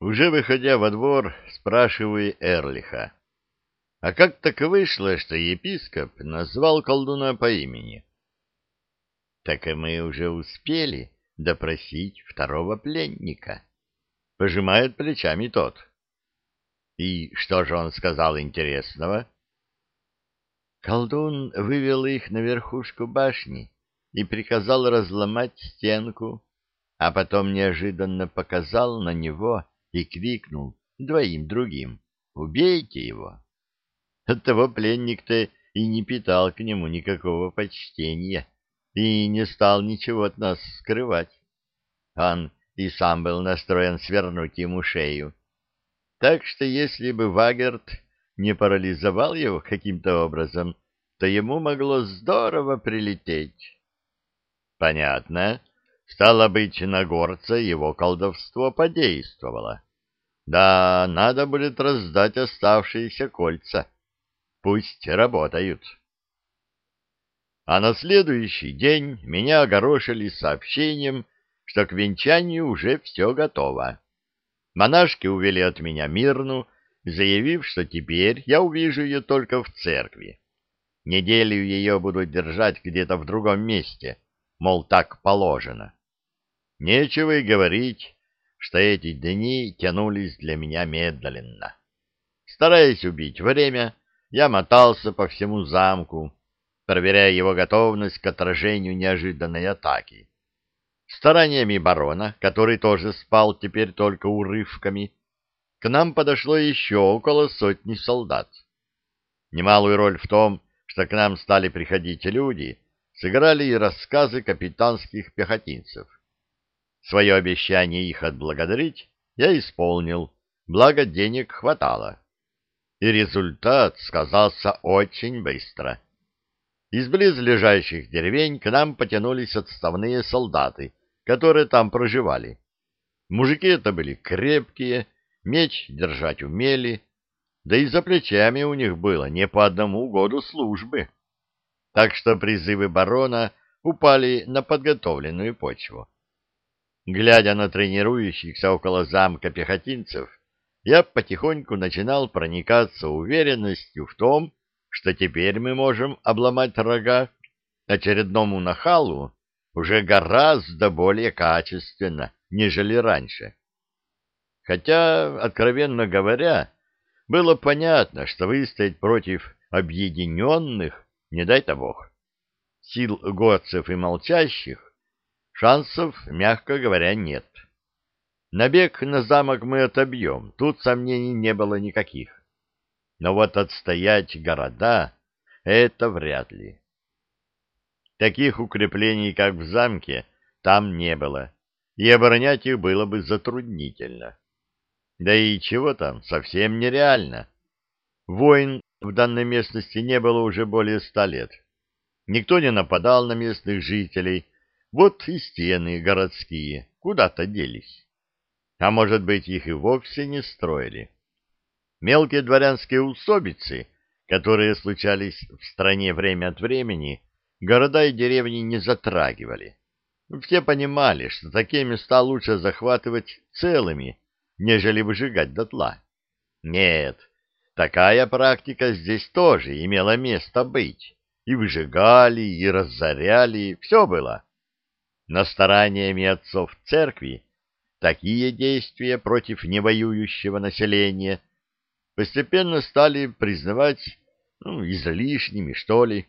Уже выходя во двор, спрашиваю Эрлиха. А как так вышло, что епископ назвал колдуна по имени? Так и мы уже успели допросить второго пленника. Пожимает плечами тот. И что же он сказал интересного? Колдун вывел их на верхушку башни и приказал разломать стенку, а потом неожиданно показал на него и крикнул двоим другим «Убейте его!». Оттого пленник-то и не питал к нему никакого почтения и не стал ничего от нас скрывать. Он и сам был настроен свернуть ему шею. Так что если бы Вагерт не парализовал его каким-то образом, то ему могло здорово прилететь. Понятно. Стало быть, на горца его колдовство подействовало. Да, надо будет раздать оставшиеся кольца. Пусть работают. А на следующий день меня огорошили сообщением, что к венчанию уже все готово. Монашки увели от меня Мирну, заявив, что теперь я увижу ее только в церкви. Неделю ее буду держать где-то в другом месте, мол, так положено. Нечего и говорить, что эти дни тянулись для меня медленно. Стараясь убить время, я мотался по всему замку, проверяя его готовность к отражению неожиданной атаки. Стараниями барона, который тоже спал теперь только урывками, к нам подошло еще около сотни солдат. Немалую роль в том, что к нам стали приходить люди, сыграли и рассказы капитанских пехотинцев. Свое обещание их отблагодарить я исполнил, благо денег хватало. И результат сказался очень быстро. Из близлежащих деревень к нам потянулись отставные солдаты, которые там проживали. Мужики это были крепкие, меч держать умели, да и за плечами у них было не по одному году службы. Так что призывы барона упали на подготовленную почву. Глядя на тренирующихся около замка пехотинцев, я потихоньку начинал проникаться уверенностью в том, что теперь мы можем обломать рога очередному нахалу уже гораздо более качественно, нежели раньше. Хотя, откровенно говоря, было понятно, что выстоять против объединенных, не дай-то бог, сил годцев и молчащих, шансов, мягко говоря, нет. Набег на замок мы отобьем, тут сомнений не было никаких. Но вот отстоять города — это вряд ли. Таких укреплений, как в замке, там не было, и оборонять их было бы затруднительно. Да и чего там, совсем нереально. Войн в данной местности не было уже более ста лет. Никто не нападал на местных жителей, вот и стены городские куда-то делись. А может быть, их и вовсе не строили. Мелкие дворянские усобицы, которые случались в стране время от времени, города и деревни не затрагивали. Все понимали, что такие места лучше захватывать целыми, нежели выжигать дотла. Нет, такая практика здесь тоже имела место быть. И выжигали, и разоряли, все было. Но стараниями отцов церкви такие действия против невоюющего населения постепенно стали признавать ну, излишними, что ли.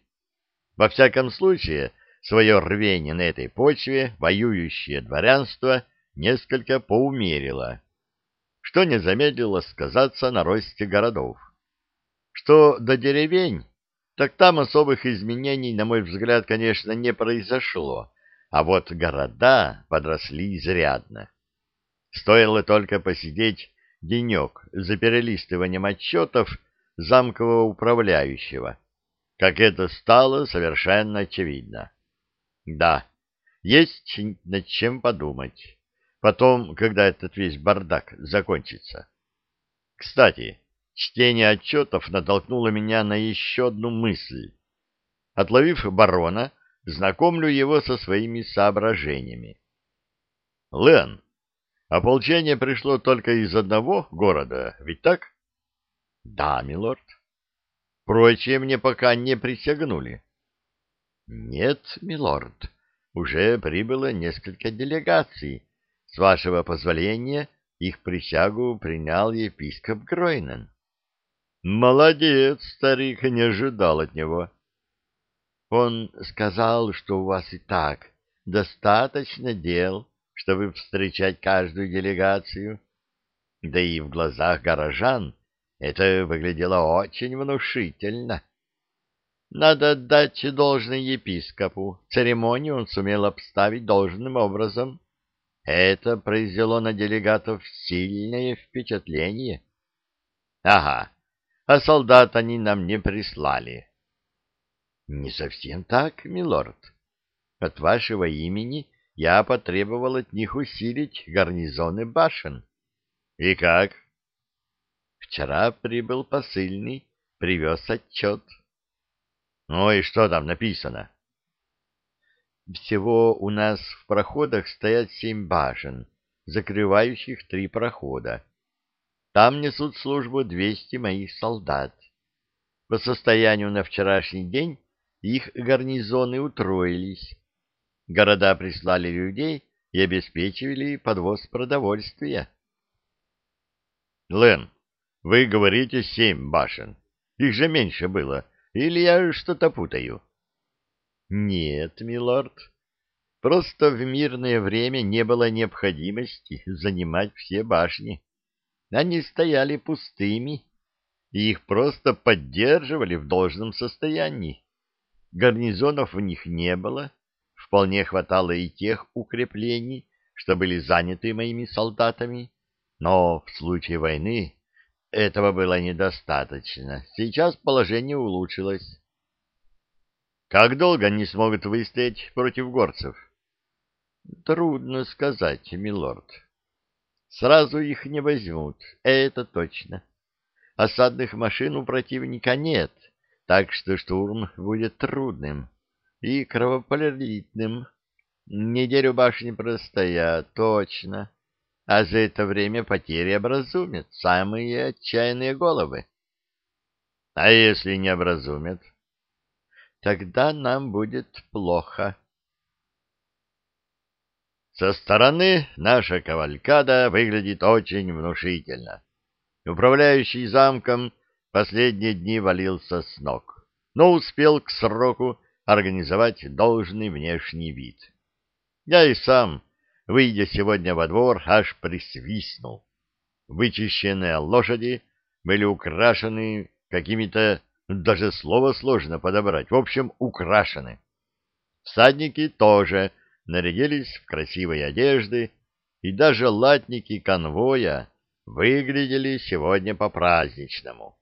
Во всяком случае, свое рвение на этой почве воюющее дворянство несколько поумерило что не замедлило сказаться на росте городов. Что до деревень, так там особых изменений, на мой взгляд, конечно, не произошло, а вот города подросли изрядно. Стоило только посидеть денек за перелистыванием отчетов замкового управляющего, как это стало совершенно очевидно. Да, есть над чем подумать. Потом, когда этот весь бардак закончится. Кстати, чтение отчетов натолкнуло меня на еще одну мысль. Отловив барона, знакомлю его со своими соображениями. Лен, Ополчение пришло только из одного города, ведь так? — Да, милорд. — Прочие мне пока не присягнули. — Нет, милорд, уже прибыло несколько делегаций. С вашего позволения их присягу принял епископ Гройнен. — Молодец, старик, не ожидал от него. — Он сказал, что у вас и так достаточно дел, чтобы встречать каждую делегацию. Да и в глазах горожан это выглядело очень внушительно. Надо отдать должное епископу. Церемонию он сумел обставить должным образом. Это произвело на делегатов сильное впечатление. Ага, а солдат они нам не прислали. Не совсем так, милорд. От вашего имени я потребовал от них усилить гарнизоны башен. И как? Вчера прибыл посыльный, привез отчет. Ну и что там написано? Всего у нас в проходах стоят семь башен, закрывающих три прохода. Там несут службу двести моих солдат. По состоянию на вчерашний день их гарнизоны утроились, Города прислали людей и обеспечивали подвоз продовольствия. Лен, вы говорите семь башен. Их же меньше было. Или я что-то путаю? Нет, милорд. Просто в мирное время не было необходимости занимать все башни. Они стояли пустыми, и их просто поддерживали в должном состоянии. Гарнизонов в них не было, Вполне хватало и тех укреплений, что были заняты моими солдатами, но в случае войны этого было недостаточно. Сейчас положение улучшилось. Как долго они смогут выстоять против горцев? Трудно сказать, милорд. Сразу их не возьмут, это точно. Осадных машин у противника нет, так что штурм будет трудным и кровопролитным. Неделю башни простоят, точно. А за это время потери образумят самые отчаянные головы. А если не образумят? Тогда нам будет плохо. Со стороны наша кавалькада выглядит очень внушительно. Управляющий замком последние дни валился с ног, но успел к сроку организовать должный внешний вид. Я и сам, выйдя сегодня во двор, аж присвистнул. Вычищенные лошади были украшены какими-то, даже слово сложно подобрать, в общем, украшены. Всадники тоже нарядились в красивые одежды, и даже латники конвоя выглядели сегодня по-праздничному.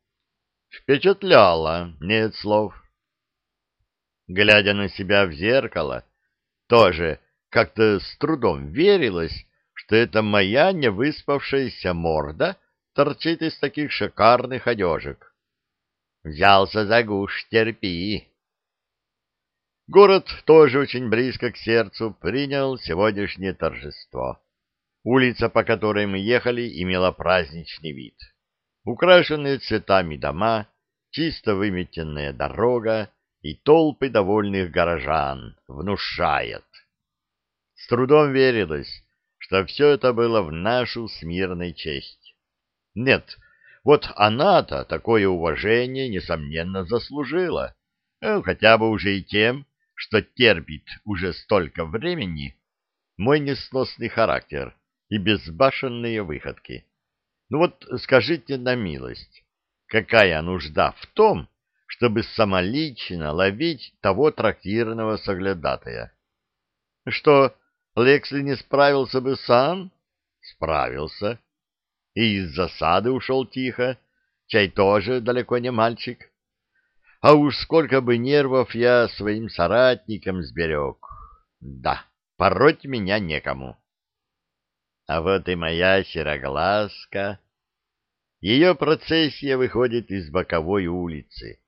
Впечатляло, нет слов глядя на себя в зеркало, тоже как-то с трудом верилось, что это моя невыспавшаяся морда торчит из таких шикарных одежек. Взялся за гуш, терпи. Город тоже очень близко к сердцу принял сегодняшнее торжество. Улица, по которой мы ехали, имела праздничный вид. Украшенные цветами дома, чисто выметенная дорога, и толпы довольных горожан внушает. С трудом верилось, что все это было в нашу смирной честь. Нет, вот она-то такое уважение, несомненно, заслужила, ну, хотя бы уже и тем, что терпит уже столько времени мой несносный характер и безбашенные выходки. Ну вот скажите на милость, какая нужда в том, чтобы самолично ловить того трактирного соглядатая. Что, Лексли не справился бы сам? Справился. И из засады ушел тихо, чай тоже далеко не мальчик. А уж сколько бы нервов я своим соратникам сберег. Да, пороть меня некому. А вот и моя сероглазка. Ее процессия выходит из боковой улицы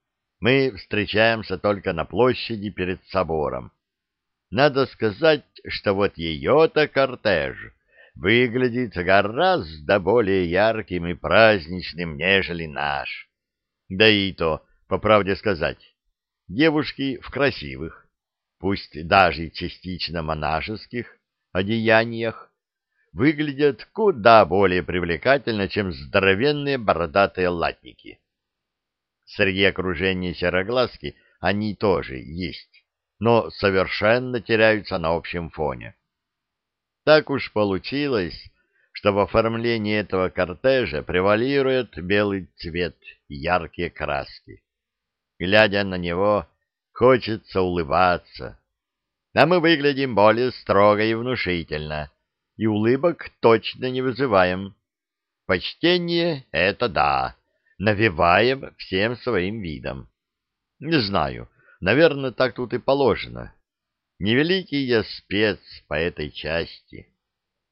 мы встречаемся только на площади перед собором. Надо сказать, что вот ее-то кортеж выглядит гораздо более ярким и праздничным, нежели наш. Да и то, по правде сказать, девушки в красивых, пусть даже частично монашеских, одеяниях, выглядят куда более привлекательно, чем здоровенные бородатые латники. Среди окружения сероглазки они тоже есть, но совершенно теряются на общем фоне. Так уж получилось, что в оформлении этого кортежа превалирует белый цвет и яркие краски. Глядя на него, хочется улыбаться. А мы выглядим более строго и внушительно, и улыбок точно не вызываем. Почтение — это да, навеваем всем своим видом. Не знаю, наверное, так тут и положено. Невеликий я спец по этой части.